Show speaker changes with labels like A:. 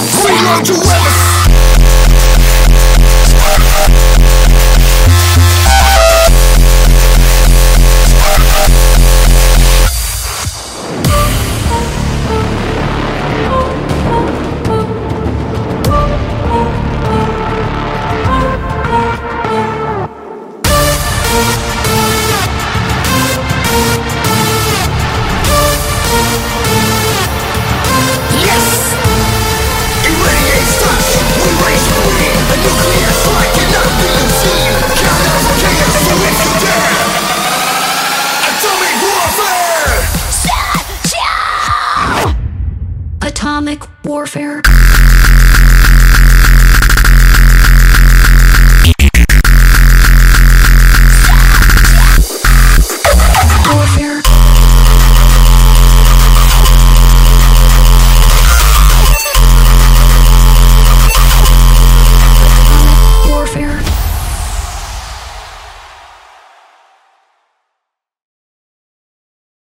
A: Reload your weapons. Yes!
B: economic warfare.